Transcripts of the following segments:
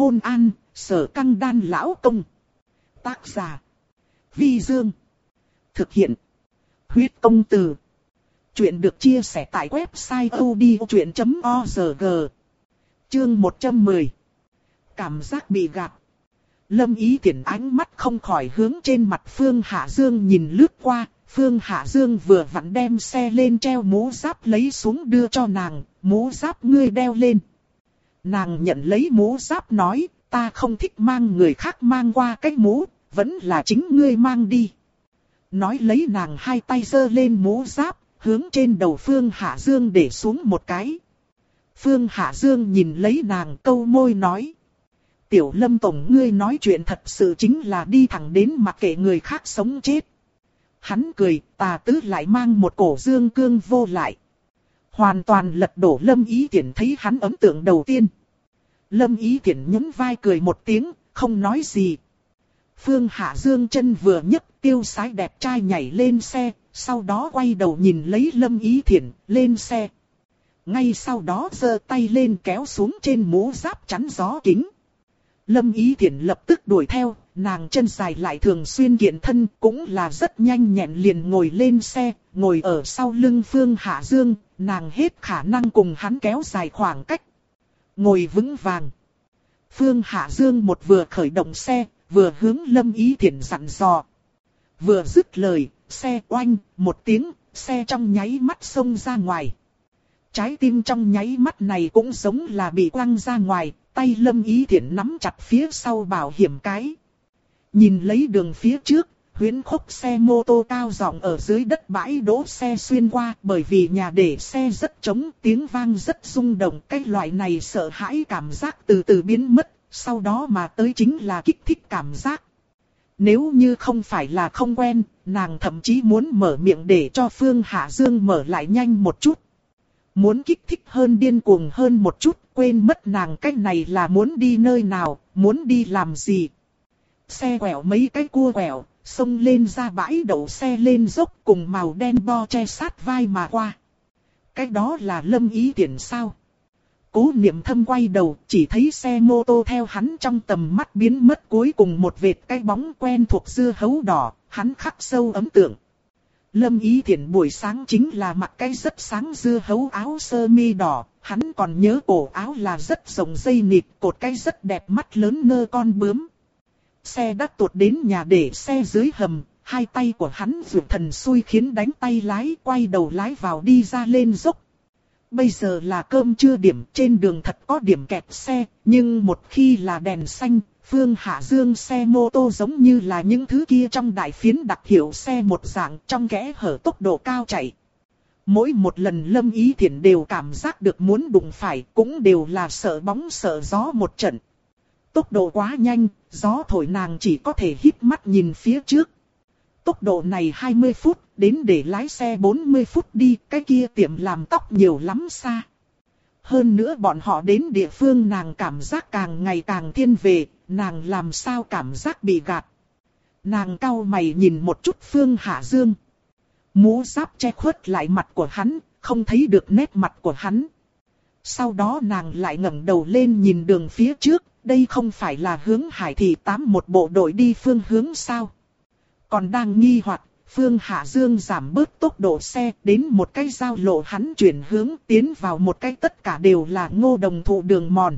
Hôn an, sở căng đan lão công. Tác giả. Vi Dương. Thực hiện. Huyết công từ. Chuyện được chia sẻ tại website odchuyện.org. Chương 110. Cảm giác bị gạt. Lâm ý tiện ánh mắt không khỏi hướng trên mặt Phương Hạ Dương nhìn lướt qua. Phương Hạ Dương vừa vặn đem xe lên treo mũ giáp lấy xuống đưa cho nàng. Mũ giáp ngươi đeo lên. Nàng nhận lấy mũ giáp nói, ta không thích mang người khác mang qua cái mũ, vẫn là chính ngươi mang đi. Nói lấy nàng hai tay giơ lên mũ giáp, hướng trên đầu Phương Hạ Dương để xuống một cái. Phương Hạ Dương nhìn lấy nàng câu môi nói. Tiểu lâm tổng ngươi nói chuyện thật sự chính là đi thẳng đến mặc kệ người khác sống chết. Hắn cười, tà tứ lại mang một cổ dương cương vô lại. Hoàn toàn lật đổ lâm ý thiển thấy hắn ấn tượng đầu tiên. Lâm ý thiển nhún vai cười một tiếng, không nói gì. Phương Hạ Dương chân vừa nhấc tiêu sái đẹp trai nhảy lên xe, sau đó quay đầu nhìn lấy Lâm Ý Thiển, lên xe. Ngay sau đó giơ tay lên kéo xuống trên mũ giáp chắn gió kính. Lâm Ý Thiển lập tức đuổi theo, nàng chân dài lại thường xuyên kiện thân cũng là rất nhanh nhẹn liền ngồi lên xe, ngồi ở sau lưng Phương Hạ Dương, nàng hết khả năng cùng hắn kéo dài khoảng cách. Ngồi vững vàng. Phương Hạ Dương một vừa khởi động xe, vừa hướng Lâm Ý Thiển dặn dò. Vừa dứt lời, xe oanh, một tiếng, xe trong nháy mắt xông ra ngoài. Trái tim trong nháy mắt này cũng giống là bị quăng ra ngoài, tay Lâm Ý Thiển nắm chặt phía sau bảo hiểm cái. Nhìn lấy đường phía trước, huyến khúc xe mô tô cao giọng ở dưới đất bãi đỗ xe xuyên qua bởi vì nhà để xe rất trống tiếng vang rất rung động cái loại này sợ hãi cảm giác từ từ biến mất, sau đó mà tới chính là kích thích cảm giác. Nếu như không phải là không quen, nàng thậm chí muốn mở miệng để cho Phương Hạ Dương mở lại nhanh một chút. Muốn kích thích hơn điên cuồng hơn một chút, quên mất nàng cách này là muốn đi nơi nào, muốn đi làm gì. Xe quẹo mấy cái cua quẹo, xông lên ra bãi đậu xe lên dốc cùng màu đen bo che sát vai mà qua. Cái đó là lâm ý tiện sao? Cố niệm thâm quay đầu, chỉ thấy xe mô tô theo hắn trong tầm mắt biến mất cuối cùng một vệt cái bóng quen thuộc dưa hấu đỏ, hắn khắc sâu ấm tượng. Lâm ý thiện buổi sáng chính là mặc cái rất sáng dưa hấu áo sơ mi đỏ, hắn còn nhớ cổ áo là rất rộng dây nịt, cột cái rất đẹp mắt lớn nơ con bướm. Xe đã tuột đến nhà để xe dưới hầm, hai tay của hắn vượt thần xui khiến đánh tay lái quay đầu lái vào đi ra lên dốc. Bây giờ là cơm trưa điểm trên đường thật có điểm kẹt xe, nhưng một khi là đèn xanh, Phương Hạ Dương xe mô tô giống như là những thứ kia trong đại phiến đặc hiệu xe một dạng trong kẽ hở tốc độ cao chạy. Mỗi một lần lâm ý Thiển đều cảm giác được muốn đụng phải cũng đều là sợ bóng sợ gió một trận. Tốc độ quá nhanh, gió thổi nàng chỉ có thể hít mắt nhìn phía trước. Tốc độ này 20 phút, đến để lái xe 40 phút đi, cái kia tiệm làm tóc nhiều lắm xa. Hơn nữa bọn họ đến địa phương nàng cảm giác càng ngày càng thiên về, nàng làm sao cảm giác bị gạt. Nàng cau mày nhìn một chút Phương Hạ Dương. Mũ giáp che khuất lại mặt của hắn, không thấy được nét mặt của hắn. Sau đó nàng lại ngẩng đầu lên nhìn đường phía trước, đây không phải là hướng hải thị tám một bộ đội đi phương hướng sao. Còn đang nghi hoặc Phương Hạ Dương giảm bớt tốc độ xe đến một cái giao lộ hắn chuyển hướng tiến vào một cái tất cả đều là ngô đồng thụ đường mòn.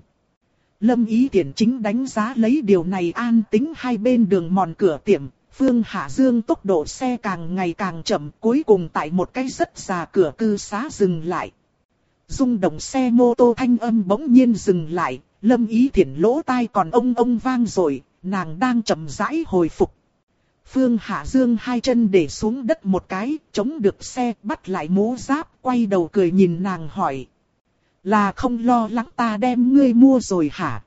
Lâm Ý Tiễn chính đánh giá lấy điều này an tính hai bên đường mòn cửa tiệm, Phương Hạ Dương tốc độ xe càng ngày càng chậm cuối cùng tại một cái rất già cửa cư xá dừng lại. Dung động xe mô tô thanh âm bỗng nhiên dừng lại, Lâm Ý Thiển lỗ tai còn ông ông vang rồi, nàng đang chậm rãi hồi phục. Phương Hạ Dương hai chân để xuống đất một cái, chống được xe, bắt lại mũ giáp, quay đầu cười nhìn nàng hỏi. Là không lo lắng ta đem ngươi mua rồi hả?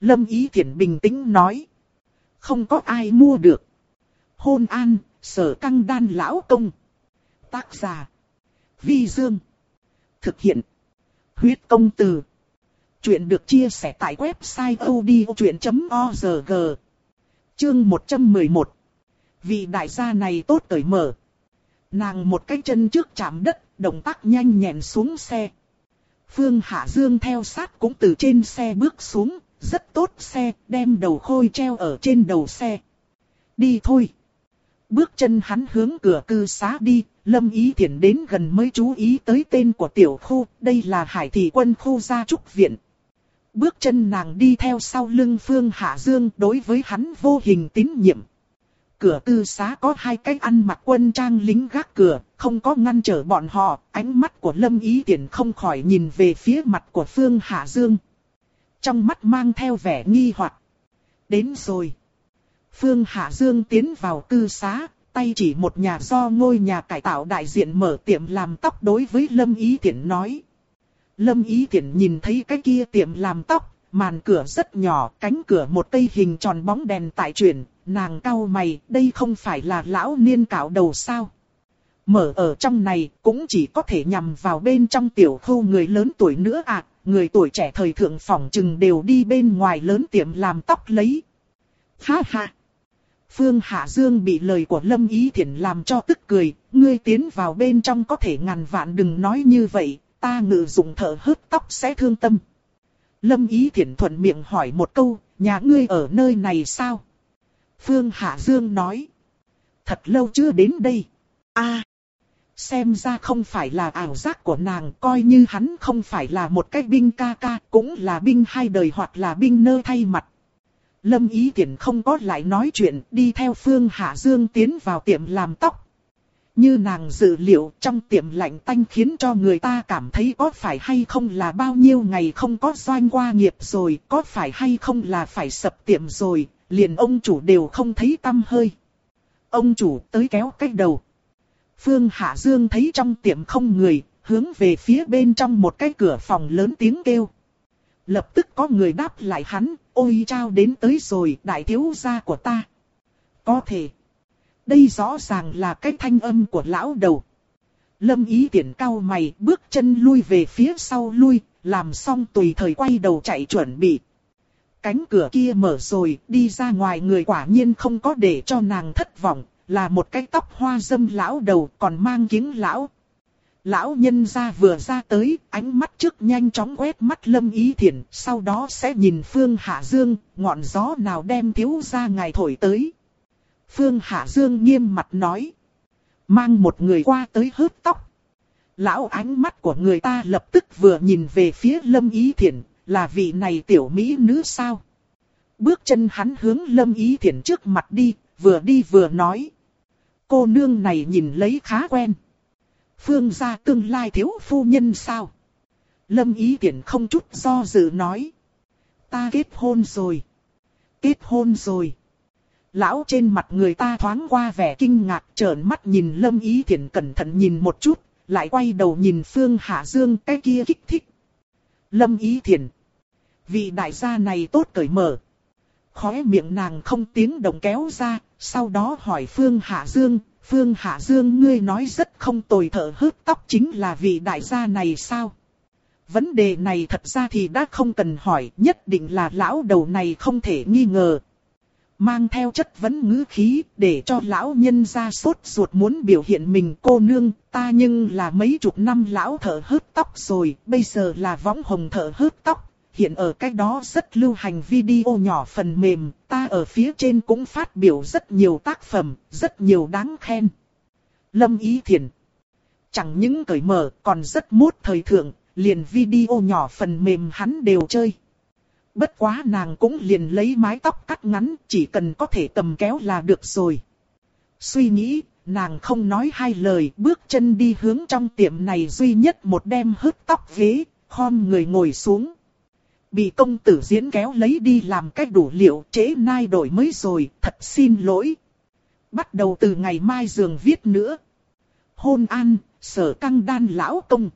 Lâm Ý Thiển bình tĩnh nói. Không có ai mua được. Hôn an, sở căng đan lão công. Tác giả. Vi Dương. Thực hiện. Huyết công từ. Chuyện được chia sẻ tại website odchuyện.org. Chương 111 Vị đại gia này tốt cởi mở. Nàng một cái chân trước chạm đất, động tác nhanh nhẹn xuống xe. Phương Hạ Dương theo sát cũng từ trên xe bước xuống, rất tốt xe, đem đầu khôi treo ở trên đầu xe. Đi thôi. Bước chân hắn hướng cửa cư xá đi, Lâm Ý Thiển đến gần mới chú ý tới tên của tiểu khu, đây là hải thị quân khu gia trúc viện. Bước chân nàng đi theo sau lưng Phương Hạ Dương đối với hắn vô hình tín nhiệm. Cửa tư xá có hai cách ăn mặc quân trang lính gác cửa, không có ngăn trở bọn họ, ánh mắt của Lâm Ý Tiễn không khỏi nhìn về phía mặt của Phương Hạ Dương. Trong mắt mang theo vẻ nghi hoặc. Đến rồi. Phương Hạ Dương tiến vào tư xá, tay chỉ một nhà do ngôi nhà cải tạo đại diện mở tiệm làm tóc đối với Lâm Ý Tiễn nói. Lâm Ý Thiển nhìn thấy cái kia tiệm làm tóc, màn cửa rất nhỏ, cánh cửa một cây hình tròn bóng đèn tại chuyển, nàng cau mày, đây không phải là lão niên cạo đầu sao? Mở ở trong này cũng chỉ có thể nhằm vào bên trong tiểu khu người lớn tuổi nữa à, người tuổi trẻ thời thượng phỏng chừng đều đi bên ngoài lớn tiệm làm tóc lấy. Ha ha! Phương Hạ Dương bị lời của Lâm Ý Thiển làm cho tức cười, ngươi tiến vào bên trong có thể ngàn vạn đừng nói như vậy, ta ngự dụng thở hớt tóc sẽ thương tâm. Lâm Ý Thiển thuận miệng hỏi một câu, nhà ngươi ở nơi này sao? Phương Hạ Dương nói. Thật lâu chưa đến đây. a xem ra không phải là ảo giác của nàng, coi như hắn không phải là một cái binh ca ca, cũng là binh hai đời hoặc là binh nơ thay mặt. Lâm Ý thiển không có lại nói chuyện, đi theo Phương Hạ Dương tiến vào tiệm làm tóc. Như nàng dự liệu trong tiệm lạnh tanh khiến cho người ta cảm thấy có phải hay không là bao nhiêu ngày không có doanh qua nghiệp rồi, có phải hay không là phải sập tiệm rồi, liền ông chủ đều không thấy tâm hơi. Ông chủ tới kéo cách đầu. Phương Hạ Dương thấy trong tiệm không người, hướng về phía bên trong một cái cửa phòng lớn tiếng kêu. Lập tức có người đáp lại hắn, ôi trao đến tới rồi, đại thiếu gia của ta. Có thể. Đây rõ ràng là cái thanh âm của lão đầu. Lâm ý tiện cao mày, bước chân lui về phía sau lui, làm xong tùy thời quay đầu chạy chuẩn bị. Cánh cửa kia mở rồi, đi ra ngoài người quả nhiên không có để cho nàng thất vọng, là một cái tóc hoa dâm lão đầu còn mang kính lão. Lão nhân ra vừa ra tới, ánh mắt trước nhanh chóng quét mắt lâm ý thiện, sau đó sẽ nhìn Phương Hạ Dương, ngọn gió nào đem thiếu ra ngài thổi tới. Phương Hạ Dương nghiêm mặt nói. Mang một người qua tới hớt tóc. Lão ánh mắt của người ta lập tức vừa nhìn về phía lâm ý Thiển, là vị này tiểu mỹ nữ sao? Bước chân hắn hướng lâm ý Thiển trước mặt đi, vừa đi vừa nói. Cô nương này nhìn lấy khá quen. Phương gia tương lai thiếu phu nhân sao? Lâm ý Thiển không chút do dự nói. Ta kết hôn rồi. Kết hôn rồi. Lão trên mặt người ta thoáng qua vẻ kinh ngạc trợn mắt nhìn Lâm Ý Thiển cẩn thận nhìn một chút, lại quay đầu nhìn Phương Hạ Dương cái kia kích thích. Lâm Ý Thiển. Vị đại gia này tốt cởi mở. Khóe miệng nàng không tiếng động kéo ra, sau đó hỏi Phương Hạ Dương, Phương Hạ Dương ngươi nói rất không tồi thở hớt tóc chính là vị đại gia này sao? Vấn đề này thật ra thì đã không cần hỏi, nhất định là lão đầu này không thể nghi ngờ. Mang theo chất vấn ngữ khí, để cho lão nhân ra sốt ruột muốn biểu hiện mình cô nương, ta nhưng là mấy chục năm lão thở hớt tóc rồi, bây giờ là võng hồng thở hớt tóc, hiện ở cái đó rất lưu hành video nhỏ phần mềm, ta ở phía trên cũng phát biểu rất nhiều tác phẩm, rất nhiều đáng khen. Lâm Ý Thiền Chẳng những cởi mở còn rất mốt thời thượng, liền video nhỏ phần mềm hắn đều chơi. Bất quá nàng cũng liền lấy mái tóc cắt ngắn, chỉ cần có thể tầm kéo là được rồi. Suy nghĩ, nàng không nói hai lời, bước chân đi hướng trong tiệm này duy nhất một đem hớt tóc ghế, khom người ngồi xuống bị công tử diễn kéo lấy đi làm cách đủ liệu trễ nai đổi mới rồi, thật xin lỗi. Bắt đầu từ ngày mai giường viết nữa. Hôn an, sở căng đan lão công.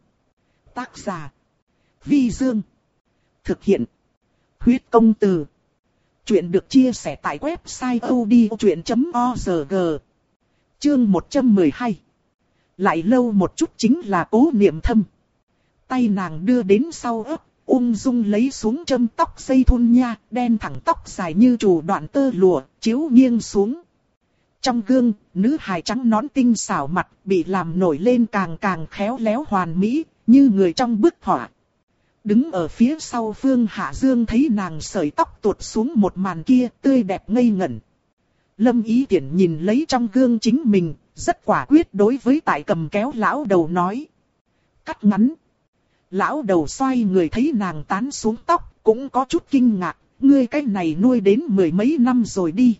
Tác giả. Vi Dương. Thực hiện. Huyết công từ. Chuyện được chia sẻ tại website odchuyện.org. Chương 112. Lại lâu một chút chính là cố niệm thâm. Tay nàng đưa đến sau ấp ung dung lấy xuống châm tóc dây thun nha, đen thẳng tóc dài như chủ đoạn tơ lụa, chiếu nghiêng xuống. Trong gương, nữ hài trắng nón tinh xảo mặt bị làm nổi lên càng càng khéo léo hoàn mỹ, như người trong bức họa. Đứng ở phía sau Phương Hạ Dương thấy nàng sợi tóc tuột xuống một màn kia tươi đẹp ngây ngẩn. Lâm Ý Tiễn nhìn lấy trong gương chính mình, rất quả quyết đối với tại cầm kéo lão đầu nói. Cắt ngắn. Lão đầu xoay người thấy nàng tán xuống tóc, cũng có chút kinh ngạc, ngươi cái này nuôi đến mười mấy năm rồi đi.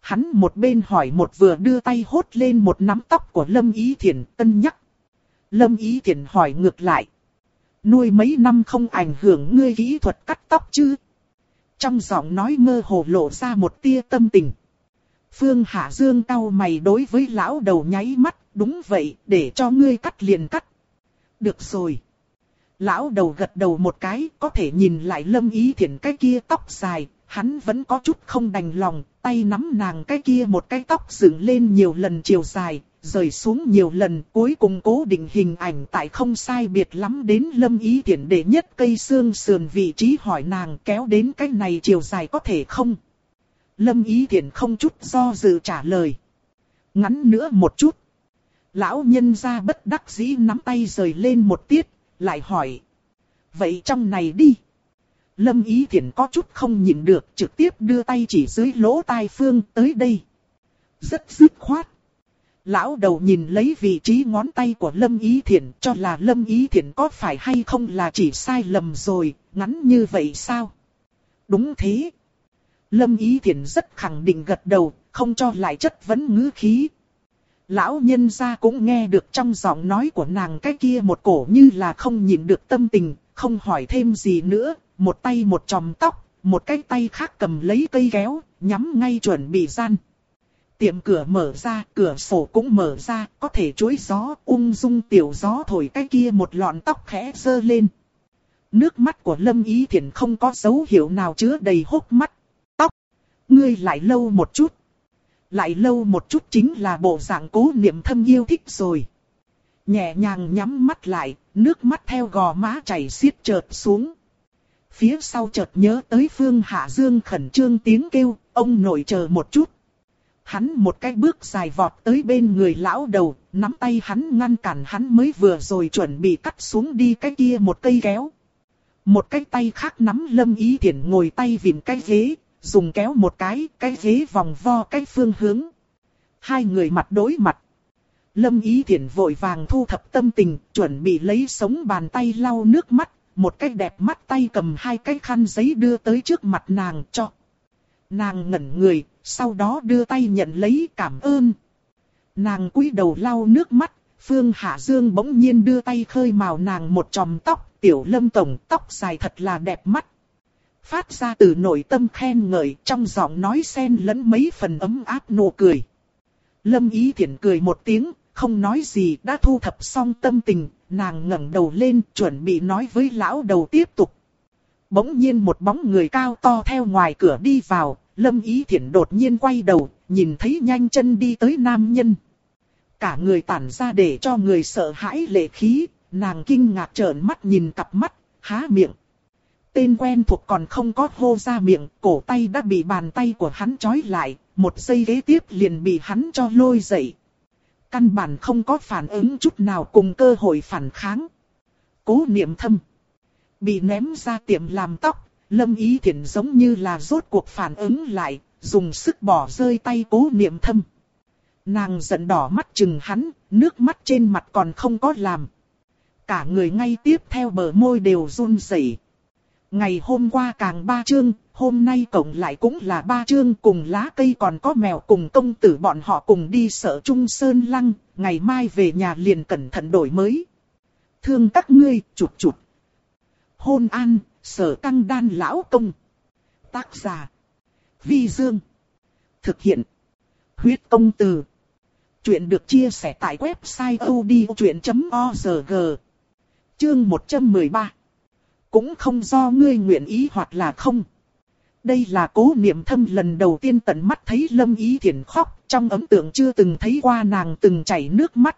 Hắn một bên hỏi một vừa đưa tay hốt lên một nắm tóc của Lâm Ý Thiển tân nhắc. Lâm Ý Thiển hỏi ngược lại. Nuôi mấy năm không ảnh hưởng ngươi kỹ thuật cắt tóc chứ? Trong giọng nói mơ hồ lộ ra một tia tâm tình. Phương Hạ Dương cau mày đối với lão đầu nháy mắt, đúng vậy, để cho ngươi cắt liền cắt. Được rồi. Lão đầu gật đầu một cái, có thể nhìn lại lâm ý thiện cái kia tóc dài, hắn vẫn có chút không đành lòng, tay nắm nàng cái kia một cái tóc dựng lên nhiều lần chiều dài, rời xuống nhiều lần, cuối cùng cố định hình ảnh tại không sai biệt lắm đến lâm ý thiện để nhất cây xương sườn vị trí hỏi nàng kéo đến cái này chiều dài có thể không? Lâm ý thiện không chút do dự trả lời. Ngắn nữa một chút. Lão nhân ra bất đắc dĩ nắm tay rời lên một tiết, lại hỏi. Vậy trong này đi. Lâm Ý thiện có chút không nhìn được, trực tiếp đưa tay chỉ dưới lỗ tai Phương tới đây. Rất dứt khoát. Lão đầu nhìn lấy vị trí ngón tay của Lâm Ý Thiển cho là Lâm Ý Thiển có phải hay không là chỉ sai lầm rồi, ngắn như vậy sao? Đúng thế. Lâm Ý Thiển rất khẳng định gật đầu, không cho lại chất vấn ngữ khí, Lão nhân gia cũng nghe được trong giọng nói của nàng cái kia một cổ như là không nhìn được tâm tình, không hỏi thêm gì nữa, một tay một chòm tóc, một cái tay khác cầm lấy cây kéo, nhắm ngay chuẩn bị gian. Tiệm cửa mở ra, cửa sổ cũng mở ra, có thể chuối gió, ung dung tiểu gió thổi cái kia một lọn tóc khẽ dơ lên. Nước mắt của Lâm Ý Thiển không có dấu hiệu nào chứa đầy hốc mắt. Tóc, ngươi lại lâu một chút lại lâu một chút chính là bộ dạng cố niệm thâm yêu thích rồi. Nhẹ nhàng nhắm mắt lại, nước mắt theo gò má chảy xiết chợt xuống. Phía sau chợt nhớ tới Phương Hạ Dương khẩn trương tiếng kêu, ông nội chờ một chút. Hắn một cái bước dài vọt tới bên người lão đầu, nắm tay hắn ngăn cản hắn mới vừa rồi chuẩn bị cắt xuống đi cái kia một cây kéo. Một cái tay khác nắm lâm ý thiện ngồi tay vịn cái ghế, dùng kéo một cái, cái ghế vòng vo cái phương hướng. Hai người mặt đối mặt. Lâm Ý Thiển vội vàng thu thập tâm tình, chuẩn bị lấy sống bàn tay lau nước mắt, một cái đẹp mắt tay cầm hai cái khăn giấy đưa tới trước mặt nàng cho. Nàng ngẩn người, sau đó đưa tay nhận lấy cảm ơn. Nàng cúi đầu lau nước mắt, Phương Hạ Dương bỗng nhiên đưa tay khơi màu nàng một tròm tóc, tiểu lâm tổng tóc dài thật là đẹp mắt phát ra từ nội tâm khen ngợi trong giọng nói xen lẫn mấy phần ấm áp nụ cười. Lâm Ý thiện cười một tiếng, không nói gì đã thu thập xong tâm tình, nàng ngẩng đầu lên chuẩn bị nói với lão đầu tiếp tục. Bỗng nhiên một bóng người cao to theo ngoài cửa đi vào, Lâm Ý Thiển đột nhiên quay đầu, nhìn thấy nhanh chân đi tới nam nhân. Cả người tản ra để cho người sợ hãi lệ khí, nàng kinh ngạc trợn mắt nhìn cặp mắt, há miệng. Tên quen thuộc còn không có hô ra miệng, cổ tay đã bị bàn tay của hắn trói lại, một giây ghế tiếp liền bị hắn cho lôi dậy. Căn bản không có phản ứng chút nào cùng cơ hội phản kháng. Cố niệm thâm. Bị ném ra tiệm làm tóc, lâm ý thiển giống như là rốt cuộc phản ứng lại, dùng sức bỏ rơi tay cố niệm thâm. Nàng giận đỏ mắt chừng hắn, nước mắt trên mặt còn không có làm. Cả người ngay tiếp theo bờ môi đều run rẩy. Ngày hôm qua càng ba chương, hôm nay cộng lại cũng là ba chương cùng lá cây còn có mèo cùng công tử bọn họ cùng đi sở Trung Sơn Lăng, ngày mai về nhà liền cẩn thận đổi mới. Thương các ngươi, chụt chụt. Hôn an, sở căng đan lão công. Tác giả. Vi Dương. Thực hiện. Huyết công từ. Chuyện được chia sẻ tại website odchuyện.org. Chương 113 cũng không do ngươi nguyện ý hoặc là không. Đây là cố niệm thâm lần đầu tiên tận mắt thấy Lâm Ý Thiển khóc, trong ấm tượng chưa từng thấy qua nàng từng chảy nước mắt.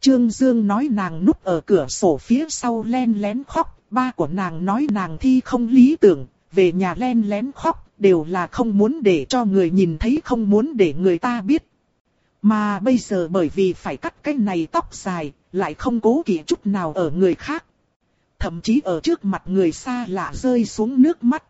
Trương Dương nói nàng núp ở cửa sổ phía sau len lén khóc, ba của nàng nói nàng thi không lý tưởng, về nhà len lén khóc, đều là không muốn để cho người nhìn thấy không muốn để người ta biết. Mà bây giờ bởi vì phải cắt cái này tóc dài, lại không cố kỵ chút nào ở người khác thậm chí ở trước mặt người xa lạ rơi xuống nước mắt.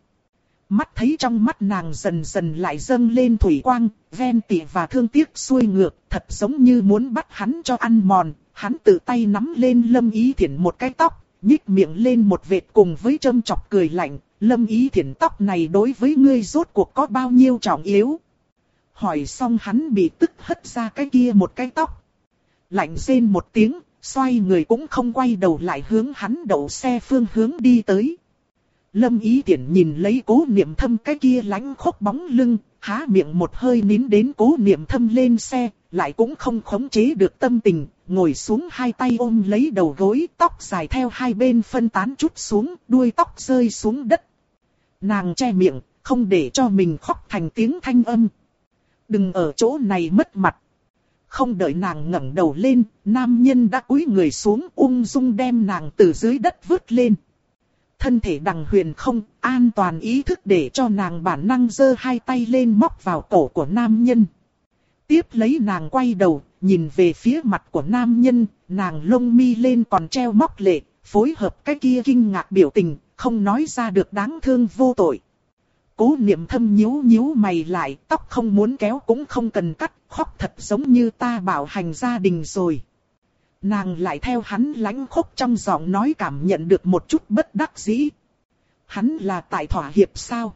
Mắt thấy trong mắt nàng dần dần lại dâng lên thủy quang, ven tị và thương tiếc xuôi ngược, thật giống như muốn bắt hắn cho ăn mòn, hắn tự tay nắm lên lâm ý thiển một cái tóc, nhích miệng lên một vệt cùng với châm chọc cười lạnh, lâm ý thiển tóc này đối với ngươi rốt cuộc có bao nhiêu trọng yếu. Hỏi xong hắn bị tức hất ra cái kia một cái tóc. Lạnh rên một tiếng, xoay người cũng không quay đầu lại hướng hắn đậu xe phương hướng đi tới. Lâm ý tiện nhìn lấy cố niệm thâm cái kia lánh khốc bóng lưng, há miệng một hơi nín đến cố niệm thâm lên xe, lại cũng không khống chế được tâm tình, ngồi xuống hai tay ôm lấy đầu gối, tóc dài theo hai bên phân tán chút xuống, đuôi tóc rơi xuống đất. Nàng che miệng, không để cho mình khóc thành tiếng thanh âm. Đừng ở chỗ này mất mặt. Không đợi nàng ngẩng đầu lên, nam nhân đã cúi người xuống ung dung đem nàng từ dưới đất vứt lên. Thân thể đằng huyền không, an toàn ý thức để cho nàng bản năng giơ hai tay lên móc vào cổ của nam nhân. Tiếp lấy nàng quay đầu, nhìn về phía mặt của nam nhân, nàng lông mi lên còn treo móc lệ, phối hợp cái kia kinh ngạc biểu tình, không nói ra được đáng thương vô tội. Cố niệm thâm nhíu nhíu mày lại, tóc không muốn kéo cũng không cần cắt, khóc thật giống như ta bảo hành gia đình rồi. Nàng lại theo hắn lãnh khốc trong giọng nói cảm nhận được một chút bất đắc dĩ. Hắn là tại thỏa hiệp sao?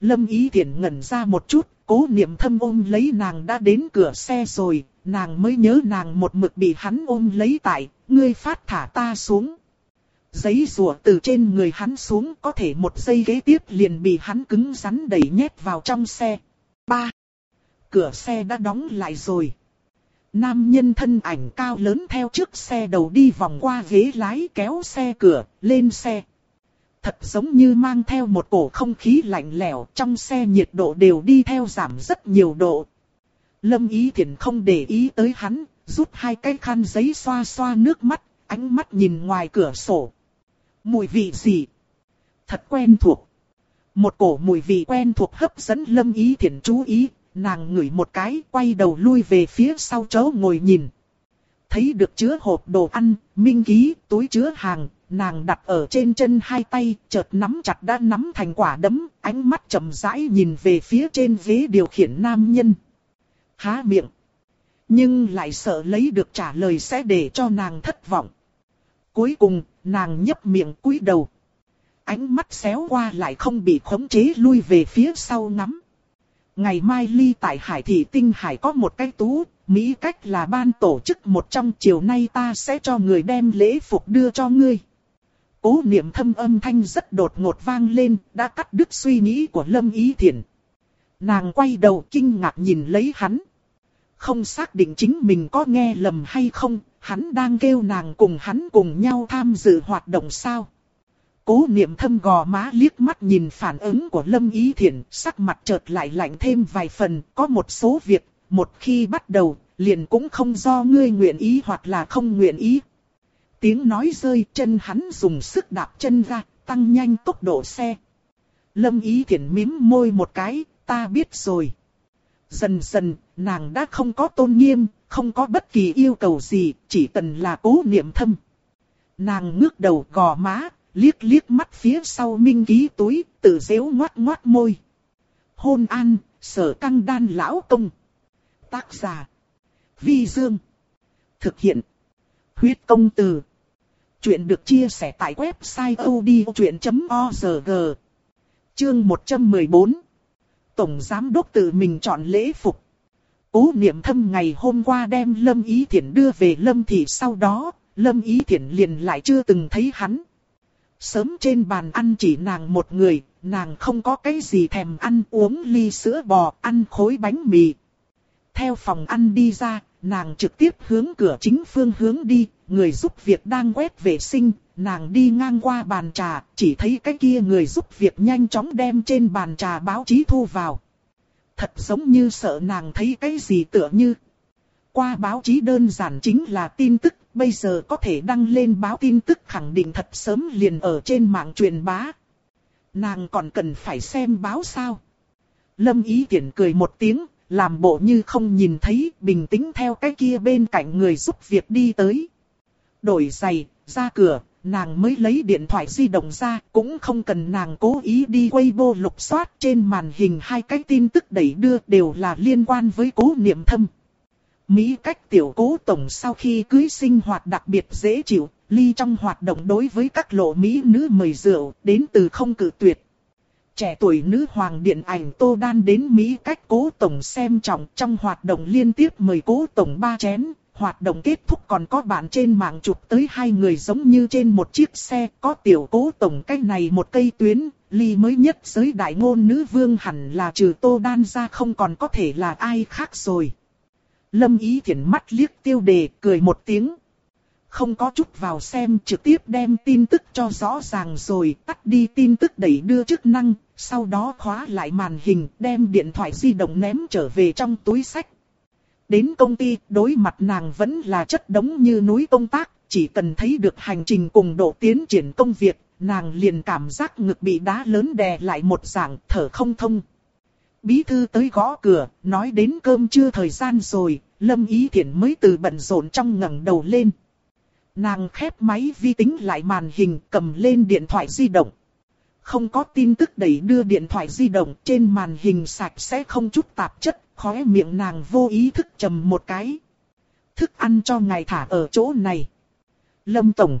Lâm ý tiện ngẩn ra một chút, cố niệm thâm ôm lấy nàng đã đến cửa xe rồi, nàng mới nhớ nàng một mực bị hắn ôm lấy tại, ngươi phát thả ta xuống. Giấy rùa từ trên người hắn xuống có thể một giây ghế tiếp liền bị hắn cứng rắn đẩy nhét vào trong xe. 3. Cửa xe đã đóng lại rồi. Nam nhân thân ảnh cao lớn theo trước xe đầu đi vòng qua ghế lái kéo xe cửa, lên xe. Thật giống như mang theo một cổ không khí lạnh lẽo, trong xe nhiệt độ đều đi theo giảm rất nhiều độ. Lâm Ý Thiển không để ý tới hắn, rút hai cái khăn giấy xoa xoa nước mắt, ánh mắt nhìn ngoài cửa sổ. Mùi vị gì? Thật quen thuộc. Một cổ mùi vị quen thuộc hấp dẫn Lâm Ý Thiển chú ý, nàng ngửi một cái, quay đầu lui về phía sau chỗ ngồi nhìn. Thấy được chứa hộp đồ ăn, minh ký, túi chứa hàng, nàng đặt ở trên chân hai tay, chợt nắm chặt đã nắm thành quả đấm, ánh mắt chậm rãi nhìn về phía trên ghế điều khiển nam nhân. Há miệng. Nhưng lại sợ lấy được trả lời sẽ để cho nàng thất vọng. Cuối cùng, nàng nhấp miệng cúi đầu. Ánh mắt xéo qua lại không bị khống chế lui về phía sau ngắm. Ngày mai ly tại Hải Thị Tinh Hải có một cái tú, Mỹ cách là ban tổ chức một trong chiều nay ta sẽ cho người đem lễ phục đưa cho ngươi. Cố niệm thâm âm thanh rất đột ngột vang lên, đã cắt đứt suy nghĩ của Lâm Ý Thiển. Nàng quay đầu kinh ngạc nhìn lấy hắn. Không xác định chính mình có nghe lầm hay không, hắn đang kêu nàng cùng hắn cùng nhau tham dự hoạt động sao. Cố niệm thâm gò má liếc mắt nhìn phản ứng của Lâm Ý Thiển, sắc mặt chợt lại lạnh thêm vài phần, có một số việc, một khi bắt đầu, liền cũng không do ngươi nguyện ý hoặc là không nguyện ý. Tiếng nói rơi chân hắn dùng sức đạp chân ra, tăng nhanh tốc độ xe. Lâm Ý Thiển mím môi một cái, ta biết rồi. Dần dần, nàng đã không có tôn nghiêm, không có bất kỳ yêu cầu gì, chỉ cần là cố niệm thâm. Nàng ngước đầu gò má, liếc liếc mắt phía sau minh ký túi, tự dễu ngoát ngoát môi. Hôn an, sở căng đan lão công. Tác giả. Vi Dương. Thực hiện. Huyết công từ. Chuyện được chia sẻ tại website odchuyện.org. Chương 114. Tổng Giám Đốc tự mình chọn lễ phục. Cố niệm thâm ngày hôm qua đem Lâm Ý Thiển đưa về Lâm Thị sau đó, Lâm Ý Thiển liền lại chưa từng thấy hắn. Sớm trên bàn ăn chỉ nàng một người, nàng không có cái gì thèm ăn uống ly sữa bò, ăn khối bánh mì. Theo phòng ăn đi ra, nàng trực tiếp hướng cửa chính phương hướng đi, người giúp việc đang quét vệ sinh, nàng đi ngang qua bàn trà, chỉ thấy cái kia người giúp việc nhanh chóng đem trên bàn trà báo chí thu vào. Thật giống như sợ nàng thấy cái gì tựa như. Qua báo chí đơn giản chính là tin tức, bây giờ có thể đăng lên báo tin tức khẳng định thật sớm liền ở trên mạng truyền bá. Nàng còn cần phải xem báo sao. Lâm Ý Tiễn cười một tiếng, làm bộ như không nhìn thấy, bình tĩnh theo cái kia bên cạnh người giúp việc đi tới. Đổi giày, ra cửa, nàng mới lấy điện thoại di động ra, cũng không cần nàng cố ý đi quay vô lục soát trên màn hình hai cái tin tức đẩy đưa đều là liên quan với cố niệm thâm. Mỹ cách tiểu cố tổng sau khi cưới sinh hoạt đặc biệt dễ chịu, ly trong hoạt động đối với các lộ Mỹ nữ mời rượu, đến từ không cử tuyệt. Trẻ tuổi nữ hoàng điện ảnh Tô Đan đến Mỹ cách cố tổng xem trọng trong hoạt động liên tiếp mời cố tổng ba chén, Hoạt động kết thúc còn có bạn trên mạng chụp tới hai người giống như trên một chiếc xe, có tiểu cố tổng cái này một cây tuyến, ly mới nhất giới đại ngôn nữ vương hẳn là trừ tô đan ra không còn có thể là ai khác rồi. Lâm ý Thiển mắt liếc tiêu đề, cười một tiếng. Không có chút vào xem trực tiếp đem tin tức cho rõ ràng rồi, tắt đi tin tức đẩy đưa chức năng, sau đó khóa lại màn hình, đem điện thoại di động ném trở về trong túi sách. Đến công ty, đối mặt nàng vẫn là chất đống như núi công tác, chỉ cần thấy được hành trình cùng độ tiến triển công việc, nàng liền cảm giác ngực bị đá lớn đè lại một dạng thở không thông. Bí thư tới gõ cửa, nói đến cơm trưa thời gian rồi, Lâm Ý Thiển mới từ bận rộn trong ngẩng đầu lên. Nàng khép máy vi tính lại màn hình cầm lên điện thoại di động. Không có tin tức đẩy đưa điện thoại di động trên màn hình sạch sẽ không chút tạp chất, khóe miệng nàng vô ý thức trầm một cái. Thức ăn cho ngài thả ở chỗ này. Lâm Tổng.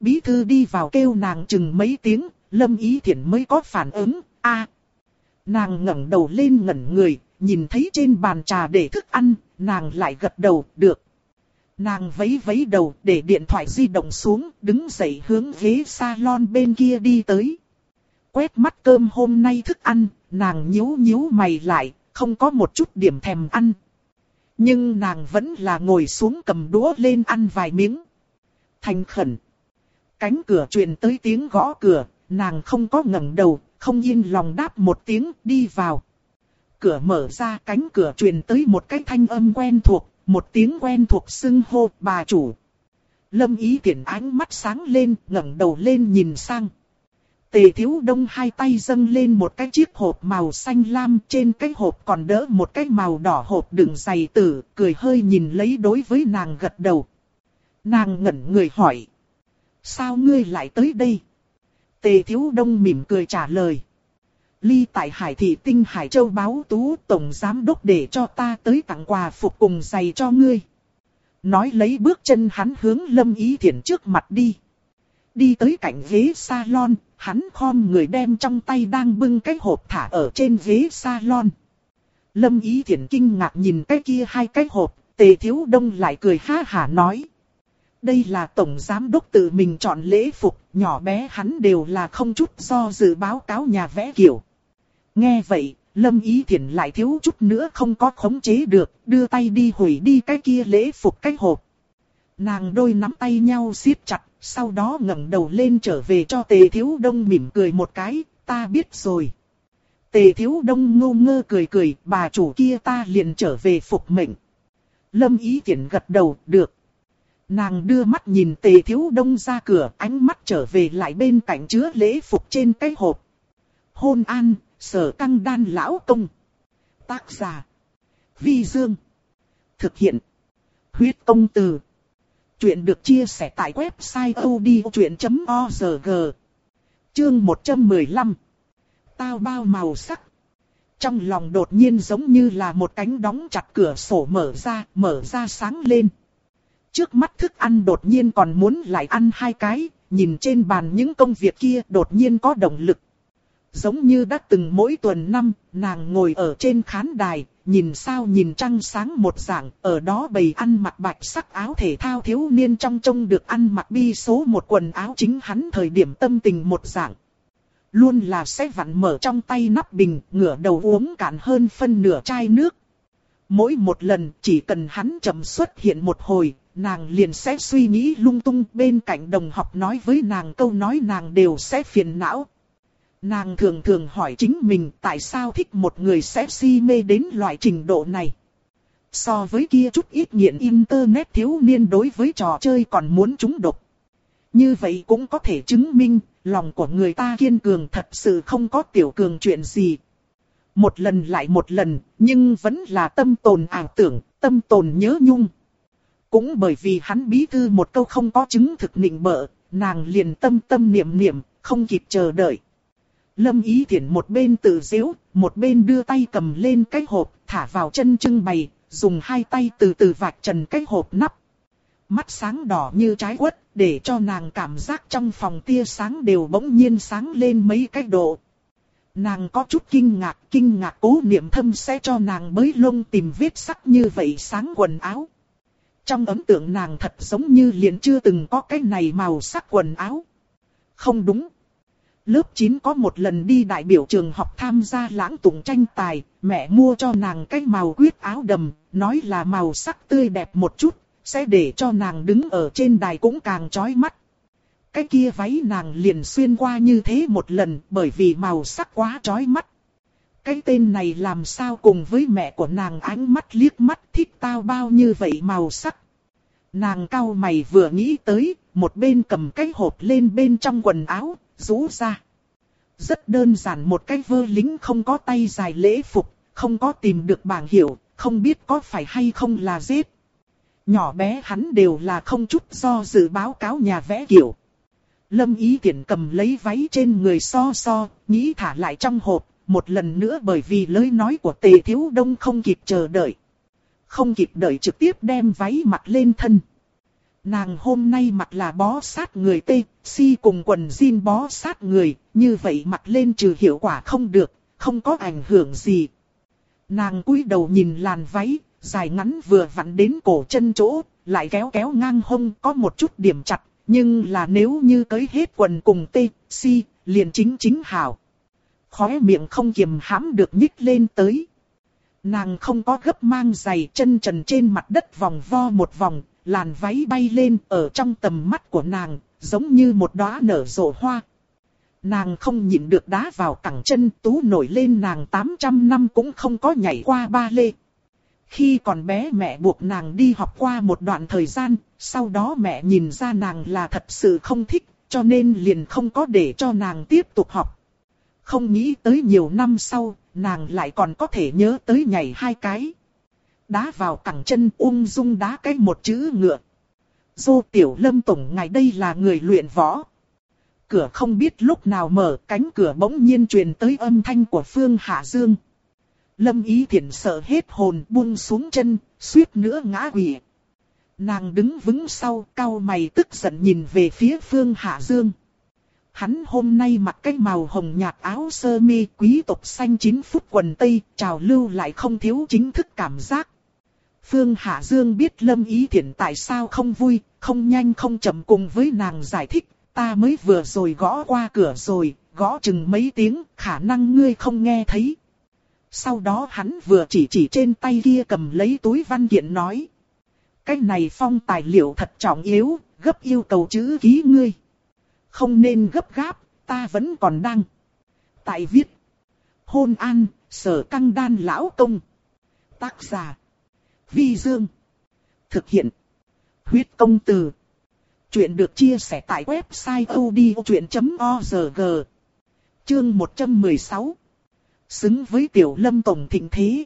Bí thư đi vào kêu nàng chừng mấy tiếng, Lâm Ý Thiển mới có phản ứng, a Nàng ngẩng đầu lên ngẩn người, nhìn thấy trên bàn trà để thức ăn, nàng lại gật đầu, được. Nàng vấy vấy đầu để điện thoại di động xuống, đứng dậy hướng ghế salon bên kia đi tới. Quét mắt cơm hôm nay thức ăn, nàng nhíu nhíu mày lại, không có một chút điểm thèm ăn. Nhưng nàng vẫn là ngồi xuống cầm đũa lên ăn vài miếng. Thành khẩn. Cánh cửa truyền tới tiếng gõ cửa, nàng không có ngẩng đầu, không yên lòng đáp một tiếng đi vào. Cửa mở ra cánh cửa truyền tới một cái thanh âm quen thuộc, một tiếng quen thuộc xưng hô bà chủ. Lâm ý tiện ánh mắt sáng lên, ngẩng đầu lên nhìn sang. Tề thiếu đông hai tay dâng lên một cái chiếc hộp màu xanh lam trên cái hộp còn đỡ một cái màu đỏ hộp đựng giày tử, cười hơi nhìn lấy đối với nàng gật đầu. Nàng ngẩn người hỏi. Sao ngươi lại tới đây? Tề thiếu đông mỉm cười trả lời. Ly tại Hải thị tinh Hải Châu báo tú tổng giám đốc để cho ta tới tặng quà phục cùng giày cho ngươi. Nói lấy bước chân hắn hướng lâm ý thiện trước mặt đi. Đi tới cạnh ghế salon, hắn khom người đem trong tay đang bưng cái hộp thả ở trên ghế salon. Lâm Ý Thiển kinh ngạc nhìn cái kia hai cái hộp, tề thiếu đông lại cười ha hả nói. Đây là tổng giám đốc tự mình chọn lễ phục, nhỏ bé hắn đều là không chút do dự báo cáo nhà vẽ kiểu. Nghe vậy, Lâm Ý Thiển lại thiếu chút nữa không có khống chế được, đưa tay đi hủy đi cái kia lễ phục cái hộp. Nàng đôi nắm tay nhau siết chặt, sau đó ngẩng đầu lên trở về cho tề thiếu đông mỉm cười một cái, ta biết rồi. Tề thiếu đông ngô ngơ cười cười, bà chủ kia ta liền trở về phục mệnh. Lâm ý thiển gật đầu, được. Nàng đưa mắt nhìn tề thiếu đông ra cửa, ánh mắt trở về lại bên cạnh chứa lễ phục trên cái hộp. Hôn an, sở căng đan lão công. Tác giả. Vi Dương. Thực hiện. Huyết công từ. Chuyện được chia sẻ tại website odchuyện.org Chương 115 Tao bao màu sắc Trong lòng đột nhiên giống như là một cánh đóng chặt cửa sổ mở ra, mở ra sáng lên. Trước mắt thức ăn đột nhiên còn muốn lại ăn hai cái, nhìn trên bàn những công việc kia đột nhiên có động lực. Giống như đã từng mỗi tuần năm, nàng ngồi ở trên khán đài, nhìn sao nhìn trăng sáng một dạng, ở đó bầy ăn mặc bạch sắc áo thể thao thiếu niên trong trông được ăn mặc bi số một quần áo chính hắn thời điểm tâm tình một dạng. Luôn là sẽ vặn mở trong tay nắp bình, ngửa đầu uống cạn hơn phân nửa chai nước. Mỗi một lần chỉ cần hắn chậm xuất hiện một hồi, nàng liền sẽ suy nghĩ lung tung bên cạnh đồng học nói với nàng câu nói nàng đều sẽ phiền não. Nàng thường thường hỏi chính mình tại sao thích một người sẽ si mê đến loại trình độ này. So với kia chút ít nghiện internet thiếu niên đối với trò chơi còn muốn chúng độc. Như vậy cũng có thể chứng minh, lòng của người ta kiên cường thật sự không có tiểu cường chuyện gì. Một lần lại một lần, nhưng vẫn là tâm tồn ảo tưởng, tâm tồn nhớ nhung. Cũng bởi vì hắn bí thư một câu không có chứng thực nịnh bợ, nàng liền tâm tâm niệm niệm, không kịp chờ đợi. Lâm Ý Thiển một bên tự dễu, một bên đưa tay cầm lên cái hộp, thả vào chân trưng bày, dùng hai tay từ từ vạch trần cái hộp nắp. Mắt sáng đỏ như trái quất, để cho nàng cảm giác trong phòng tia sáng đều bỗng nhiên sáng lên mấy cái độ. Nàng có chút kinh ngạc, kinh ngạc cố niệm thâm sẽ cho nàng bới lông tìm vết sắc như vậy sáng quần áo. Trong ấn tượng nàng thật giống như liền chưa từng có cái này màu sắc quần áo. Không đúng. Lớp 9 có một lần đi đại biểu trường học tham gia lãng tụng tranh tài, mẹ mua cho nàng cái màu quyết áo đầm, nói là màu sắc tươi đẹp một chút, sẽ để cho nàng đứng ở trên đài cũng càng chói mắt. Cái kia váy nàng liền xuyên qua như thế một lần bởi vì màu sắc quá chói mắt. Cái tên này làm sao cùng với mẹ của nàng ánh mắt liếc mắt thích tao bao như vậy màu sắc. Nàng cau mày vừa nghĩ tới, một bên cầm cái hộp lên bên trong quần áo, rũ ra. Rất đơn giản một cái vơ lính không có tay dài lễ phục, không có tìm được bảng hiệu, không biết có phải hay không là giết. Nhỏ bé hắn đều là không chút do dự báo cáo nhà vẽ kiểu. Lâm ý tiện cầm lấy váy trên người so so, nghĩ thả lại trong hộp, một lần nữa bởi vì lời nói của tề thiếu đông không kịp chờ đợi. Không kịp đợi trực tiếp đem váy mặc lên thân. Nàng hôm nay mặc là bó sát người tê, si cùng quần jean bó sát người, như vậy mặc lên trừ hiệu quả không được, không có ảnh hưởng gì. Nàng cúi đầu nhìn làn váy, dài ngắn vừa vặn đến cổ chân chỗ, lại kéo kéo ngang hông có một chút điểm chặt, nhưng là nếu như cấy hết quần cùng tê, si, liền chính chính hảo. Khóe miệng không kiềm hãm được nhích lên tới. Nàng không có gấp mang giày chân trần trên mặt đất vòng vo một vòng, làn váy bay lên ở trong tầm mắt của nàng, giống như một đóa nở rộ hoa. Nàng không nhịn được đá vào cẳng chân tú nổi lên nàng 800 năm cũng không có nhảy qua ba lê. Khi còn bé mẹ buộc nàng đi học qua một đoạn thời gian, sau đó mẹ nhìn ra nàng là thật sự không thích, cho nên liền không có để cho nàng tiếp tục học. Không nghĩ tới nhiều năm sau, nàng lại còn có thể nhớ tới nhảy hai cái. Đá vào cẳng chân ung dung đá cái một chữ ngựa. Dô tiểu lâm tổng ngài đây là người luyện võ. Cửa không biết lúc nào mở cánh cửa bỗng nhiên truyền tới âm thanh của Phương Hạ Dương. Lâm ý thiện sợ hết hồn buông xuống chân, suýt nữa ngã quỵ. Nàng đứng vững sau, cau mày tức giận nhìn về phía Phương Hạ Dương. Hắn hôm nay mặc cái màu hồng nhạt áo sơ mi quý tộc xanh 9 phút quần tây, trào lưu lại không thiếu chính thức cảm giác. Phương Hạ Dương biết Lâm Ý Thiển tại sao không vui, không nhanh không chậm cùng với nàng giải thích, ta mới vừa rồi gõ qua cửa rồi, gõ chừng mấy tiếng, khả năng ngươi không nghe thấy. Sau đó hắn vừa chỉ chỉ trên tay kia cầm lấy túi văn kiện nói. Cái này phong tài liệu thật trọng yếu, gấp yêu cầu chữ ký ngươi. Không nên gấp gáp, ta vẫn còn đang. Tại viết. Hôn an, sở căng đan lão công. Tác giả. Vi Dương. Thực hiện. Huyết công từ. Chuyện được chia sẻ tại website odchuyện.org. Chương 116. Xứng với tiểu lâm tổng thịnh thế.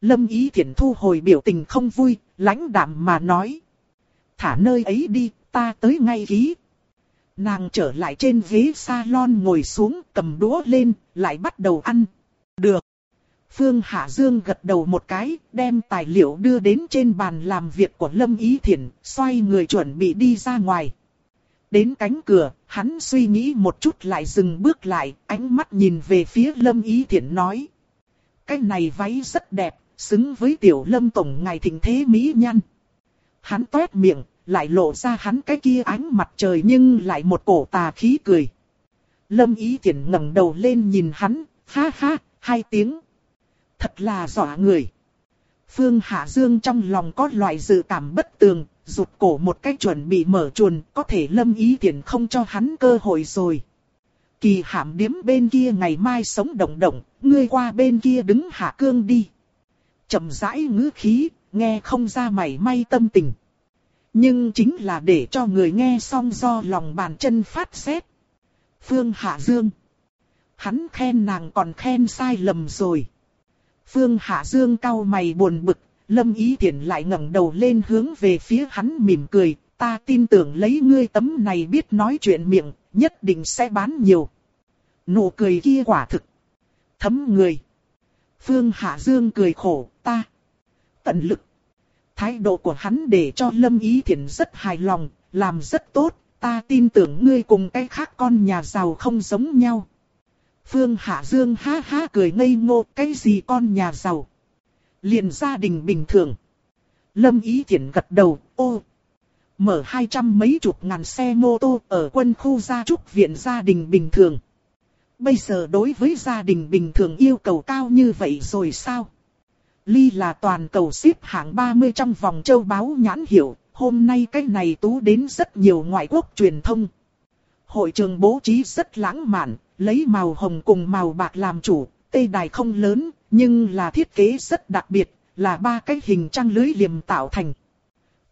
Lâm ý thiện thu hồi biểu tình không vui, lãnh đạm mà nói. Thả nơi ấy đi, ta tới ngay ký. Nàng trở lại trên ghế salon ngồi xuống, cầm đũa lên, lại bắt đầu ăn. Được. Phương Hạ Dương gật đầu một cái, đem tài liệu đưa đến trên bàn làm việc của Lâm Ý Thiển, xoay người chuẩn bị đi ra ngoài. Đến cánh cửa, hắn suy nghĩ một chút lại dừng bước lại, ánh mắt nhìn về phía Lâm Ý Thiển nói. Cái này váy rất đẹp, xứng với tiểu Lâm Tổng ngày thịnh thế Mỹ nhăn. Hắn toét miệng, lại lộ ra hắn cái kia ánh mặt trời nhưng lại một cổ tà khí cười. Lâm Ý Thiển ngẩng đầu lên nhìn hắn, ha ha, hai tiếng. Thật là dọa người. Phương Hạ Dương trong lòng có loại dự cảm bất tường, rụt cổ một cách chuẩn bị mở chuồn, có thể lâm ý Thiển không cho hắn cơ hội rồi. Kỳ hạm điếm bên kia ngày mai sống động động, ngươi qua bên kia đứng hạ cương đi. chậm rãi ngữ khí, nghe không ra mảy may tâm tình. Nhưng chính là để cho người nghe xong do lòng bàn chân phát xét. Phương Hạ Dương. Hắn khen nàng còn khen sai lầm rồi. Phương Hạ Dương cau mày buồn bực, Lâm Ý Thiển lại ngẩng đầu lên hướng về phía hắn mỉm cười, ta tin tưởng lấy ngươi tấm này biết nói chuyện miệng, nhất định sẽ bán nhiều. Nụ cười kia quả thực. Thấm người. Phương Hạ Dương cười khổ, ta. Tận lực. Thái độ của hắn để cho Lâm Ý Thiển rất hài lòng, làm rất tốt, ta tin tưởng ngươi cùng cái khác con nhà giàu không giống nhau. Phương Hạ Dương ha ha cười ngây ngô, cái gì con nhà giàu? Liền gia đình bình thường. Lâm Ý Thiển gật đầu, ô. Mở hai trăm mấy chục ngàn xe mô tô ở quân khu gia trúc viện gia đình bình thường. Bây giờ đối với gia đình bình thường yêu cầu cao như vậy rồi sao? Ly là toàn cầu xếp hạng 30 trong vòng châu báo nhãn hiệu, hôm nay cái này tú đến rất nhiều ngoại quốc truyền thông. Hội trường bố trí rất lãng mạn, lấy màu hồng cùng màu bạc làm chủ, Tây đài không lớn, nhưng là thiết kế rất đặc biệt, là ba cái hình trang lưới liềm tạo thành.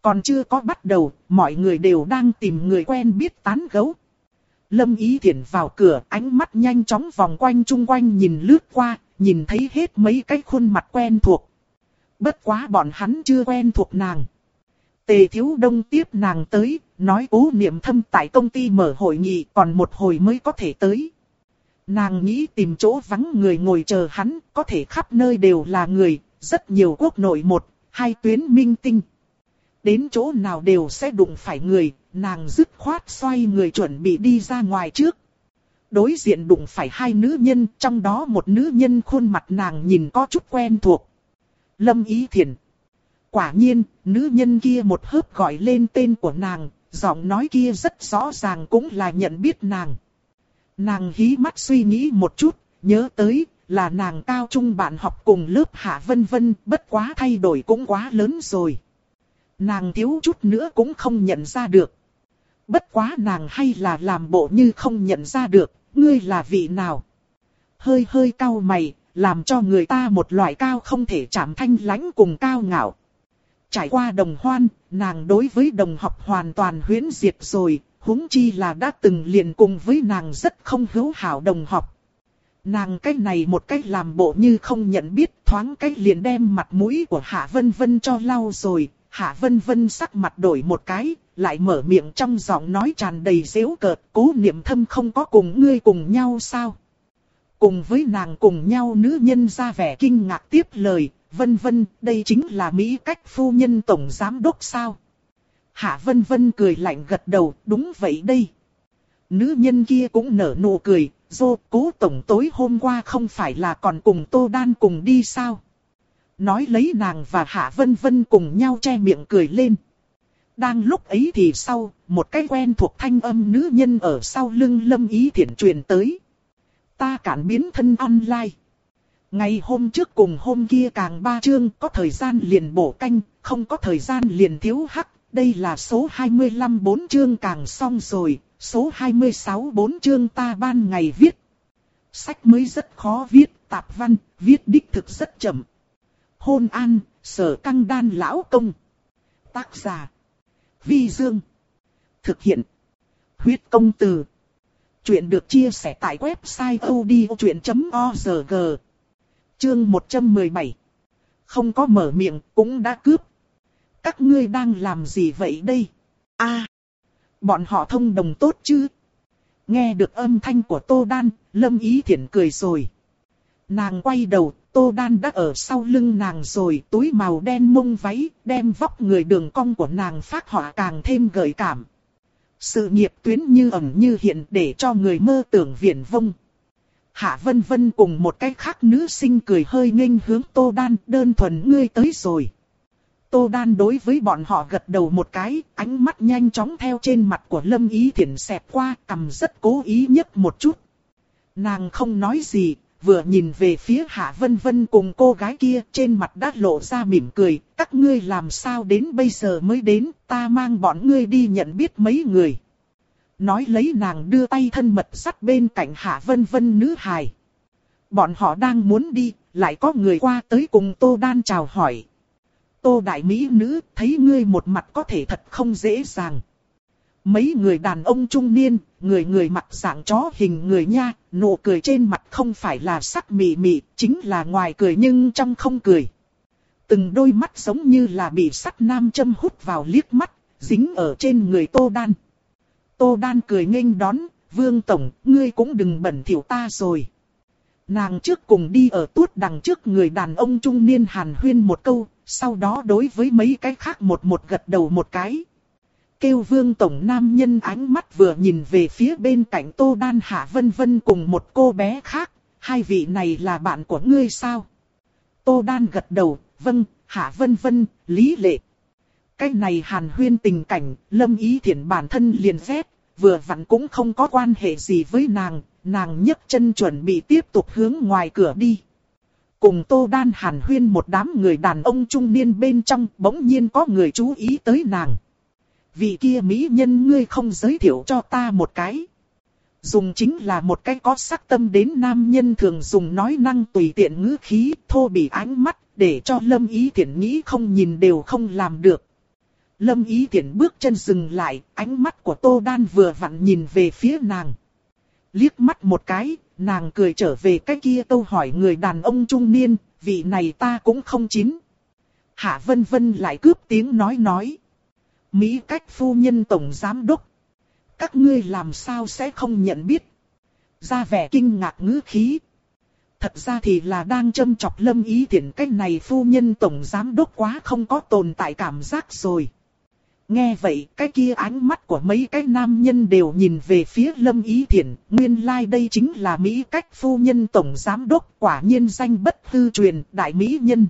Còn chưa có bắt đầu, mọi người đều đang tìm người quen biết tán gấu. Lâm Ý Thiển vào cửa, ánh mắt nhanh chóng vòng quanh chung quanh nhìn lướt qua, nhìn thấy hết mấy cái khuôn mặt quen thuộc. Bất quá bọn hắn chưa quen thuộc nàng. Tề Thiếu Đông tiếp nàng tới, nói cố niệm thâm tại công ty mở hội nghị còn một hồi mới có thể tới. Nàng nghĩ tìm chỗ vắng người ngồi chờ hắn, có thể khắp nơi đều là người, rất nhiều quốc nội một, hai tuyến minh tinh. Đến chỗ nào đều sẽ đụng phải người, nàng dứt khoát xoay người chuẩn bị đi ra ngoài trước. Đối diện đụng phải hai nữ nhân, trong đó một nữ nhân khuôn mặt nàng nhìn có chút quen thuộc. Lâm Ý Thiển. Quả nhiên, nữ nhân kia một hớp gọi lên tên của nàng, giọng nói kia rất rõ ràng cũng là nhận biết nàng. Nàng hí mắt suy nghĩ một chút, nhớ tới, là nàng cao trung bạn học cùng lớp hạ vân vân, bất quá thay đổi cũng quá lớn rồi. Nàng thiếu chút nữa cũng không nhận ra được. Bất quá nàng hay là làm bộ như không nhận ra được, ngươi là vị nào. Hơi hơi cao mày, làm cho người ta một loại cao không thể chạm thanh lãnh cùng cao ngạo. Trải qua đồng hoan, nàng đối với đồng học hoàn toàn huyễn diệt rồi, huống chi là đã từng liền cùng với nàng rất không hữu hảo đồng học. Nàng cách này một cách làm bộ như không nhận biết thoáng cách liền đem mặt mũi của Hạ Vân Vân cho lau rồi. Hạ Vân Vân sắc mặt đổi một cái, lại mở miệng trong giọng nói tràn đầy dễu cợt. Cố niệm thâm không có cùng ngươi cùng nhau sao? Cùng với nàng cùng nhau nữ nhân ra vẻ kinh ngạc tiếp lời. Vân Vân, đây chính là Mỹ cách phu nhân tổng giám đốc sao? Hạ Vân Vân cười lạnh gật đầu, đúng vậy đây. Nữ nhân kia cũng nở nụ cười, dô cố tổng tối hôm qua không phải là còn cùng Tô Đan cùng đi sao? Nói lấy nàng và Hạ Vân Vân cùng nhau che miệng cười lên. Đang lúc ấy thì sau, một cái quen thuộc thanh âm nữ nhân ở sau lưng lâm ý thiện truyền tới. Ta cản biến thân online. Ngày hôm trước cùng hôm kia càng ba chương có thời gian liền bổ canh, không có thời gian liền thiếu hắc. Đây là số 25 bốn chương càng xong rồi, số 26 bốn chương ta ban ngày viết. Sách mới rất khó viết, tạp văn, viết đích thực rất chậm. Hôn an, sở căng đan lão công. Tác giả. Vi Dương. Thực hiện. Huyết công từ. Chuyện được chia sẻ tại website odchuyện.org. Chương 117. Không có mở miệng cũng đã cướp. Các ngươi đang làm gì vậy đây? a Bọn họ thông đồng tốt chứ? Nghe được âm thanh của Tô Đan, Lâm Ý Thiển cười rồi. Nàng quay đầu, Tô Đan đã ở sau lưng nàng rồi, túi màu đen mông váy, đem vóc người đường cong của nàng phát họa càng thêm gợi cảm. Sự nghiệp tuyến như ẩn như hiện để cho người mơ tưởng viển vông. Hạ Vân Vân cùng một cái khác nữ sinh cười hơi nghênh hướng Tô Đan đơn thuần ngươi tới rồi. Tô Đan đối với bọn họ gật đầu một cái, ánh mắt nhanh chóng theo trên mặt của Lâm Ý Thiển xẹp qua, cầm rất cố ý nhất một chút. Nàng không nói gì, vừa nhìn về phía Hạ Vân Vân cùng cô gái kia trên mặt đã lộ ra mỉm cười, các ngươi làm sao đến bây giờ mới đến, ta mang bọn ngươi đi nhận biết mấy người. Nói lấy nàng đưa tay thân mật sắt bên cạnh Hạ Vân Vân nữ hài. Bọn họ đang muốn đi, lại có người qua tới cùng Tô Đan chào hỏi. Tô Đại Mỹ Nữ, thấy ngươi một mặt có thể thật không dễ dàng. Mấy người đàn ông trung niên, người người mặt dạng chó hình người nha, nụ cười trên mặt không phải là sắc mị mị, chính là ngoài cười nhưng trong không cười. Từng đôi mắt giống như là bị sắt nam châm hút vào liếc mắt, dính ở trên người Tô Đan. Tô Đan cười nghênh đón, Vương Tổng, ngươi cũng đừng bẩn thỉu ta rồi. Nàng trước cùng đi ở tuốt đằng trước người đàn ông trung niên hàn huyên một câu, sau đó đối với mấy cái khác một một gật đầu một cái. Kêu vương tổng nam nhân ánh mắt vừa nhìn về phía bên cạnh tô đan hạ vân vân cùng một cô bé khác, hai vị này là bạn của ngươi sao? Tô đan gật đầu, vâng, hạ vân vân, lý lệ. Cái này hàn huyên tình cảnh, lâm ý thiện bản thân liền phép, vừa vặn cũng không có quan hệ gì với nàng, nàng nhấc chân chuẩn bị tiếp tục hướng ngoài cửa đi. Cùng Tô Đan hàn huyên một đám người đàn ông trung niên bên trong bỗng nhiên có người chú ý tới nàng. Vị kia mỹ nhân ngươi không giới thiệu cho ta một cái. Dùng chính là một cái có sắc tâm đến nam nhân thường dùng nói năng tùy tiện ngữ khí thô bị ánh mắt để cho lâm ý thiện nghĩ không nhìn đều không làm được. Lâm ý thiện bước chân dừng lại, ánh mắt của Tô Đan vừa vặn nhìn về phía nàng. Liếc mắt một cái, nàng cười trở về cái kia câu hỏi người đàn ông trung niên, vị này ta cũng không chín. Hạ Vân Vân lại cướp tiếng nói nói. Mỹ cách phu nhân tổng giám đốc. Các ngươi làm sao sẽ không nhận biết. Ra vẻ kinh ngạc ngữ khí. Thật ra thì là đang châm chọc lâm ý tiện cách này phu nhân tổng giám đốc quá không có tồn tại cảm giác rồi. Nghe vậy, cái kia ánh mắt của mấy cái nam nhân đều nhìn về phía Lâm Ý Thiển, nguyên lai like đây chính là Mỹ cách phu nhân tổng giám đốc, quả nhiên danh bất hư truyền, đại Mỹ nhân.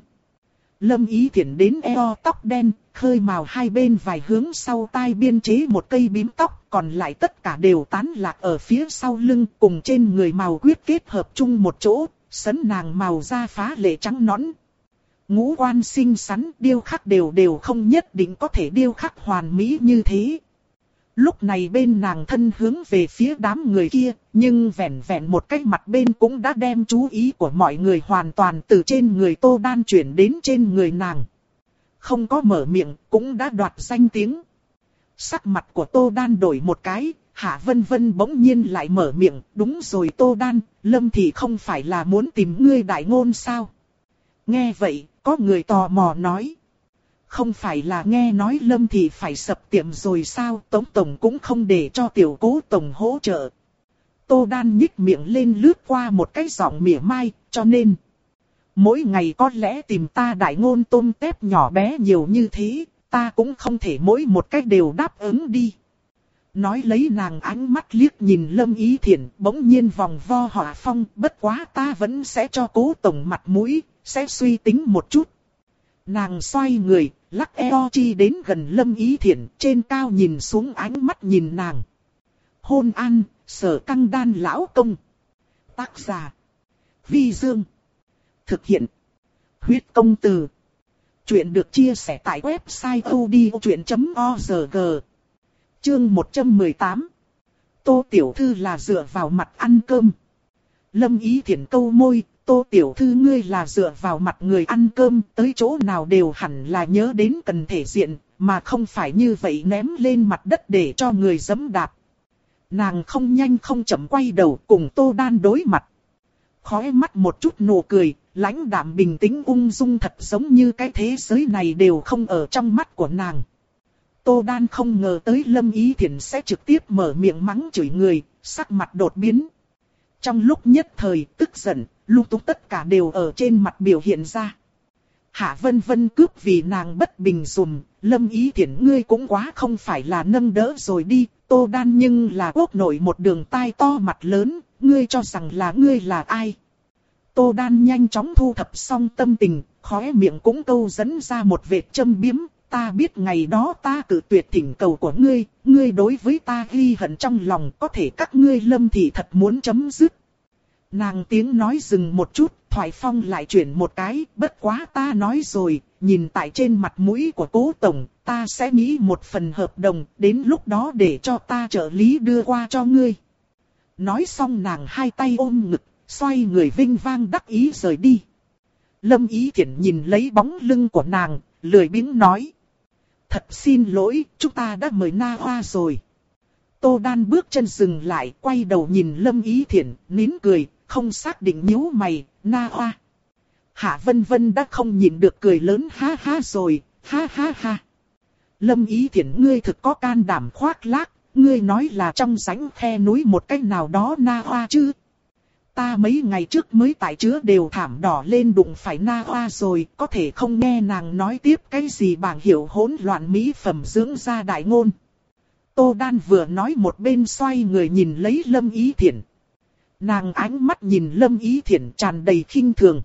Lâm Ý Thiển đến eo tóc đen, khơi màu hai bên vài hướng sau tai biên chế một cây bím tóc, còn lại tất cả đều tán lạc ở phía sau lưng cùng trên người màu quyết kết hợp chung một chỗ, sấn nàng màu da phá lệ trắng nõn, ngũ quan xinh xắn điêu khắc đều đều không nhất định có thể điêu khắc hoàn mỹ như thế. Lúc này bên nàng thân hướng về phía đám người kia, nhưng vẹn vẹn một cách mặt bên cũng đã đem chú ý của mọi người hoàn toàn từ trên người tô đan chuyển đến trên người nàng. Không có mở miệng, cũng đã đoạt danh tiếng. Sắc mặt của tô đan đổi một cái, Hạ Vân Vân bỗng nhiên lại mở miệng, đúng rồi Tô Đan, Lâm thì không phải là muốn tìm ngươi đại ngôn sao? Nghe vậy, có người tò mò nói. Không phải là nghe nói Lâm thì phải sập tiệm rồi sao, Tống Tổng cũng không để cho tiểu cố Tổng hỗ trợ. Tô Đan nhích miệng lên lướt qua một cái giọng mỉa mai, cho nên. Mỗi ngày có lẽ tìm ta đại ngôn tôm tép nhỏ bé nhiều như thế, ta cũng không thể mỗi một cách đều đáp ứng đi. Nói lấy nàng ánh mắt liếc nhìn Lâm Ý Thiển, bỗng nhiên vòng vo hỏa phong, bất quá ta vẫn sẽ cho cố tổng mặt mũi, sẽ suy tính một chút. Nàng xoay người, lắc eo chi đến gần Lâm Ý Thiển, trên cao nhìn xuống ánh mắt nhìn nàng. Hôn an, sở căng đan lão công. Tác giả. Vi Dương. Thực hiện. Huyết công từ. Chuyện được chia sẻ tại website odchuyện.org. Chương 118. Tô Tiểu Thư là dựa vào mặt ăn cơm. Lâm Ý Thiển câu môi, Tô Tiểu Thư ngươi là dựa vào mặt người ăn cơm, tới chỗ nào đều hẳn là nhớ đến cần thể diện, mà không phải như vậy ném lên mặt đất để cho người dẫm đạp. Nàng không nhanh không chậm quay đầu cùng Tô Đan đối mặt. Khói mắt một chút nụ cười, lãnh đạm bình tĩnh ung dung thật giống như cái thế giới này đều không ở trong mắt của nàng. Tô Đan không ngờ tới Lâm Ý Thiển sẽ trực tiếp mở miệng mắng chửi người, sắc mặt đột biến. Trong lúc nhất thời tức giận, lung tung tất cả đều ở trên mặt biểu hiện ra. Hạ vân vân cướp vì nàng bất bình dùm, lâm ý Thiển ngươi cũng quá không phải là nâng đỡ rồi đi, tô đan nhưng là quốc nội một đường tai to mặt lớn, ngươi cho rằng là ngươi là ai. Tô đan nhanh chóng thu thập xong tâm tình, khóe miệng cũng câu dẫn ra một vệt châm biếm, ta biết ngày đó ta cử tuyệt thỉnh cầu của ngươi, ngươi đối với ta ghi hận trong lòng có thể các ngươi lâm thị thật muốn chấm dứt. Nàng tiếng nói dừng một chút, Thoại Phong lại chuyển một cái, bất quá ta nói rồi, nhìn tại trên mặt mũi của cố tổng, ta sẽ nghĩ một phần hợp đồng, đến lúc đó để cho ta trợ lý đưa qua cho ngươi. Nói xong nàng hai tay ôm ngực, xoay người vinh vang đắc ý rời đi. Lâm Ý Thiển nhìn lấy bóng lưng của nàng, lười biếng nói. Thật xin lỗi, chúng ta đã mời Na Hoa rồi. Tô Đan bước chân dừng lại, quay đầu nhìn Lâm Ý Thiển, nín cười, không xác định nhíu mày, na hoa. Hạ Vân Vân đã không nhìn được cười lớn ha ha rồi, ha ha ha. Lâm Ý Thiển ngươi thực có can đảm khoác lác, ngươi nói là trong sánh khe núi một cách nào đó na hoa chứ. Ta mấy ngày trước mới tại chứa đều thảm đỏ lên đụng phải na hoa rồi, có thể không nghe nàng nói tiếp cái gì bảng hiệu hỗn loạn mỹ phẩm dưỡng ra đại ngôn. Tô Đan vừa nói một bên xoay người nhìn lấy Lâm Ý Thiển. Nàng ánh mắt nhìn Lâm Ý Thiển tràn đầy khinh thường.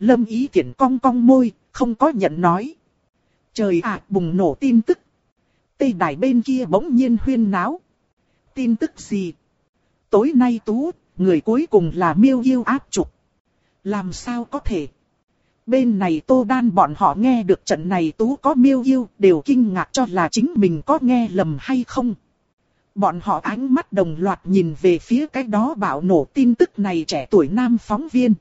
Lâm Ý Thiển cong cong môi, không có nhận nói. Trời ạ bùng nổ tin tức. Tây đài bên kia bỗng nhiên huyên náo. Tin tức gì? Tối nay tú, người cuối cùng là miêu yêu áp trục. Làm sao có thể? Bên này tô đan bọn họ nghe được trận này tú có miêu yêu, đều kinh ngạc cho là chính mình có nghe lầm hay không. Bọn họ ánh mắt đồng loạt nhìn về phía cái đó bảo nổ tin tức này trẻ tuổi nam phóng viên.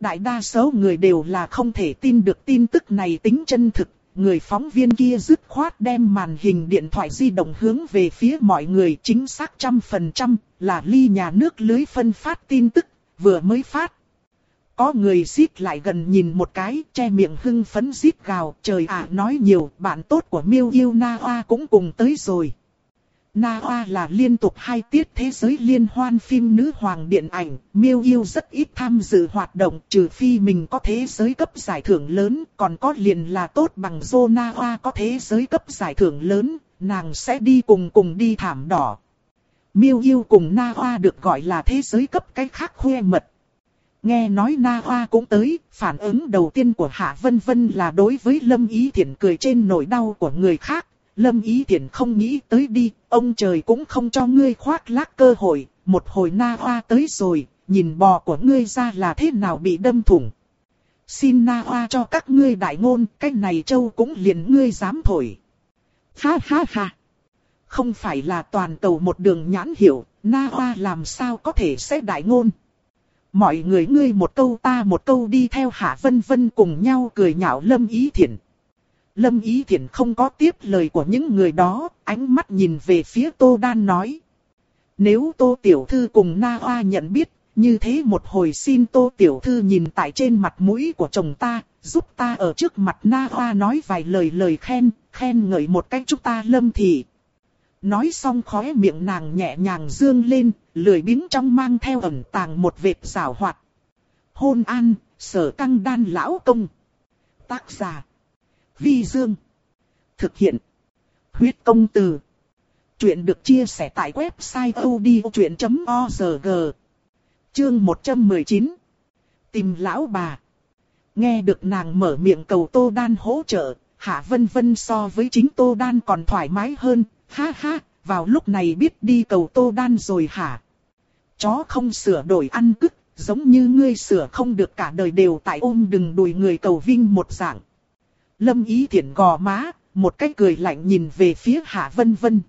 Đại đa số người đều là không thể tin được tin tức này tính chân thực. Người phóng viên kia dứt khoát đem màn hình điện thoại di động hướng về phía mọi người chính xác trăm phần trăm là ly nhà nước lưới phân phát tin tức, vừa mới phát. Có người xít lại gần nhìn một cái, che miệng hưng phấn xít gào, trời ạ nói nhiều, bạn tốt của miêu yêu na hoa cũng cùng tới rồi. Na Hoa là liên tục hai tiết thế giới liên hoan phim nữ hoàng điện ảnh, miêu yêu rất ít tham dự hoạt động trừ phi mình có thế giới cấp giải thưởng lớn, còn có liền là tốt bằng dô Na Hoa có thế giới cấp giải thưởng lớn, nàng sẽ đi cùng cùng đi thảm đỏ. Miêu yêu cùng Na Hoa được gọi là thế giới cấp cái khác khoe mật. Nghe nói Na Hoa cũng tới, phản ứng đầu tiên của Hạ Vân Vân là đối với Lâm Ý Thiển cười trên nỗi đau của người khác, Lâm Ý Thiển không nghĩ tới đi, ông trời cũng không cho ngươi khoác lác cơ hội, một hồi na hoa tới rồi, nhìn bò của ngươi ra là thế nào bị đâm thủng. Xin na hoa cho các ngươi đại ngôn, cái này châu cũng liền ngươi dám thổi. Ha ha ha. Không phải là toàn cầu một đường nhãn hiểu, na hoa làm sao có thể sẽ đại ngôn. Mọi người ngươi một câu ta một câu đi theo hạ vân vân cùng nhau cười nhạo lâm ý thiện. Lâm Ý Thiển không có tiếp lời của những người đó, ánh mắt nhìn về phía Tô Đan nói. Nếu Tô Tiểu Thư cùng Na Hoa nhận biết, như thế một hồi xin Tô Tiểu Thư nhìn tại trên mặt mũi của chồng ta, giúp ta ở trước mặt Na Hoa nói vài lời lời khen, khen ngợi một cách chúc ta lâm thị. Nói xong khóe miệng nàng nhẹ nhàng dương lên, lười biếng trong mang theo ẩn tàng một vệt rào hoạt. Hôn an, sở căng đan lão công. Tác giả Vi Dương. Thực hiện. Huyết công từ. Chuyện được chia sẻ tại website odchuyện.org. Chương 119. Tìm lão bà. Nghe được nàng mở miệng cầu Tô Đan hỗ trợ, Hạ Vân Vân so với chính Tô Đan còn thoải mái hơn, ha ha, vào lúc này biết đi cầu Tô Đan rồi hả? Chó không sửa đổi ăn cứt, giống như ngươi sửa không được cả đời đều tại ôm đừng đùi người cầu vinh một dạng. Lâm ý thiển gò má, một cái cười lạnh nhìn về phía Hạ Vân Vân.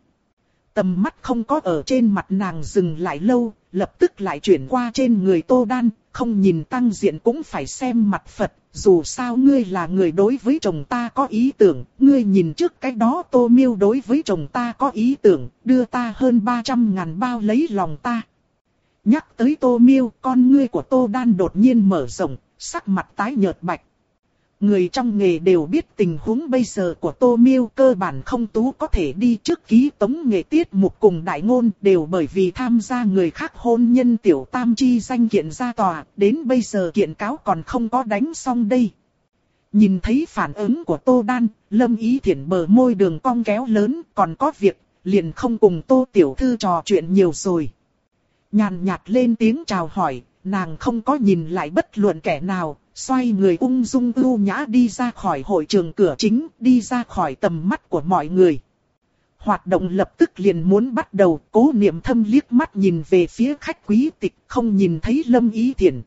Tầm mắt không có ở trên mặt nàng dừng lại lâu, lập tức lại chuyển qua trên người Tô Đan, không nhìn tăng diện cũng phải xem mặt Phật, dù sao ngươi là người đối với chồng ta có ý tưởng, ngươi nhìn trước cái đó Tô Miêu đối với chồng ta có ý tưởng, đưa ta hơn 300 ngàn bao lấy lòng ta. Nhắc tới Tô Miêu, con ngươi của Tô Đan đột nhiên mở rộng, sắc mặt tái nhợt bạch. Người trong nghề đều biết tình huống bây giờ của Tô Miêu cơ bản không tú có thể đi trước ký tống nghệ tiết mục cùng đại ngôn đều bởi vì tham gia người khác hôn nhân tiểu tam chi danh kiện ra tòa, đến bây giờ kiện cáo còn không có đánh xong đây. Nhìn thấy phản ứng của Tô Đan, Lâm Ý Thiển bờ môi đường cong kéo lớn, còn có việc, liền không cùng Tô Tiểu Thư trò chuyện nhiều rồi. Nhàn nhạt lên tiếng chào hỏi, nàng không có nhìn lại bất luận kẻ nào, xoay người ung dung ưu nhã đi ra khỏi hội trường cửa chính, đi ra khỏi tầm mắt của mọi người. Hoạt động lập tức liền muốn bắt đầu, cố niệm thâm liếc mắt nhìn về phía khách quý tịch, không nhìn thấy lâm ý thiện.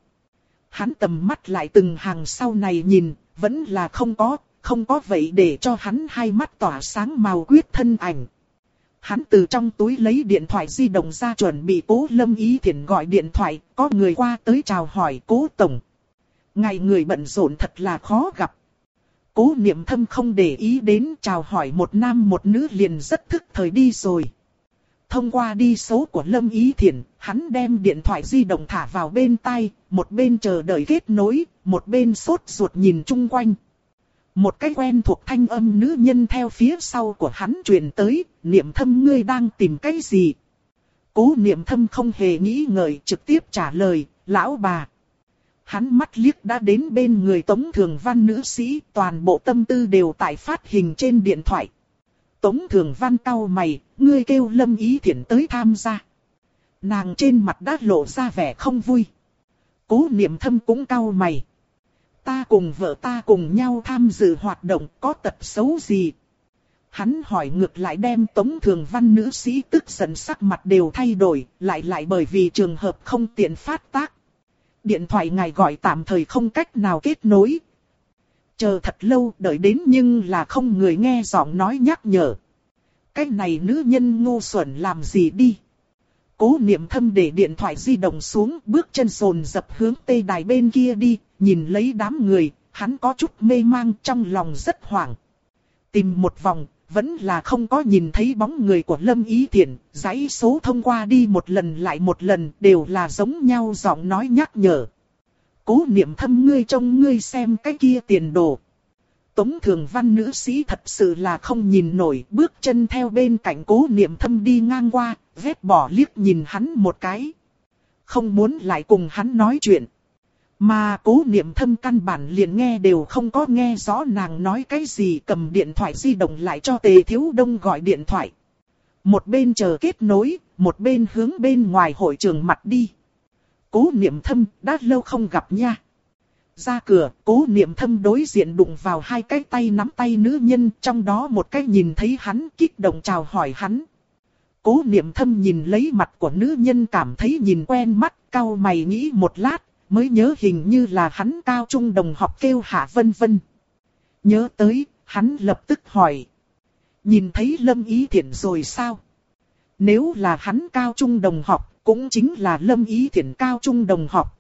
Hắn tầm mắt lại từng hàng sau này nhìn, vẫn là không có, không có vậy để cho hắn hai mắt tỏa sáng màu quyết thân ảnh. Hắn từ trong túi lấy điện thoại di động ra chuẩn bị cố lâm ý thiện gọi điện thoại, có người qua tới chào hỏi cố tổng. Ngày người bận rộn thật là khó gặp. Cố niệm thâm không để ý đến chào hỏi một nam một nữ liền rất thức thời đi rồi. Thông qua đi số của Lâm Ý Thiển, hắn đem điện thoại di động thả vào bên tay, một bên chờ đợi kết nối, một bên sốt ruột nhìn chung quanh. Một cái quen thuộc thanh âm nữ nhân theo phía sau của hắn truyền tới, niệm thâm ngươi đang tìm cái gì? Cố niệm thâm không hề nghĩ ngợi trực tiếp trả lời, lão bà. Hắn mắt liếc đã đến bên người Tống Thường Văn nữ sĩ, toàn bộ tâm tư đều tại phát hình trên điện thoại. Tống Thường Văn cau mày, ngươi kêu Lâm Ý Thiển tới tham gia. Nàng trên mặt đã lộ ra vẻ không vui. Cố niệm thâm cũng cau mày. Ta cùng vợ ta cùng nhau tham dự hoạt động có tật xấu gì? Hắn hỏi ngược lại đem Tống Thường Văn nữ sĩ tức giận sắc mặt đều thay đổi, lại lại bởi vì trường hợp không tiện phát tác. Điện thoại ngài gọi tạm thời không cách nào kết nối. Chờ thật lâu đợi đến nhưng là không người nghe giọng nói nhắc nhở. Cái này nữ nhân ngu xuẩn làm gì đi? Cố niệm thâm để điện thoại di động xuống, bước chân sồn dập hướng tây đài bên kia đi, nhìn lấy đám người, hắn có chút mê mang trong lòng rất hoảng. Tìm một vòng, vẫn là không có nhìn thấy bóng người của Lâm Ý Thiển, dãy số thông qua đi một lần lại một lần, đều là giống nhau giọng nói nhắc nhở. Cố niệm thâm ngươi trông ngươi xem cái kia tiền đồ. Tống thường văn nữ sĩ thật sự là không nhìn nổi, bước chân theo bên cạnh cố niệm thâm đi ngang qua, vết bỏ liếc nhìn hắn một cái. Không muốn lại cùng hắn nói chuyện. Mà cố niệm thâm căn bản liền nghe đều không có nghe rõ nàng nói cái gì cầm điện thoại di động lại cho tề thiếu đông gọi điện thoại. Một bên chờ kết nối, một bên hướng bên ngoài hội trường mặt đi. Cố niệm thâm đã lâu không gặp nha. Ra cửa, cố niệm thâm đối diện đụng vào hai cái tay nắm tay nữ nhân, trong đó một cái nhìn thấy hắn kích động chào hỏi hắn. Cố niệm thâm nhìn lấy mặt của nữ nhân cảm thấy nhìn quen mắt, cau mày nghĩ một lát, mới nhớ hình như là hắn cao trung đồng học kêu hạ vân vân. Nhớ tới, hắn lập tức hỏi. Nhìn thấy Lâm Ý Thiển rồi sao? Nếu là hắn cao trung đồng học, cũng chính là Lâm Ý Thiển cao trung đồng học.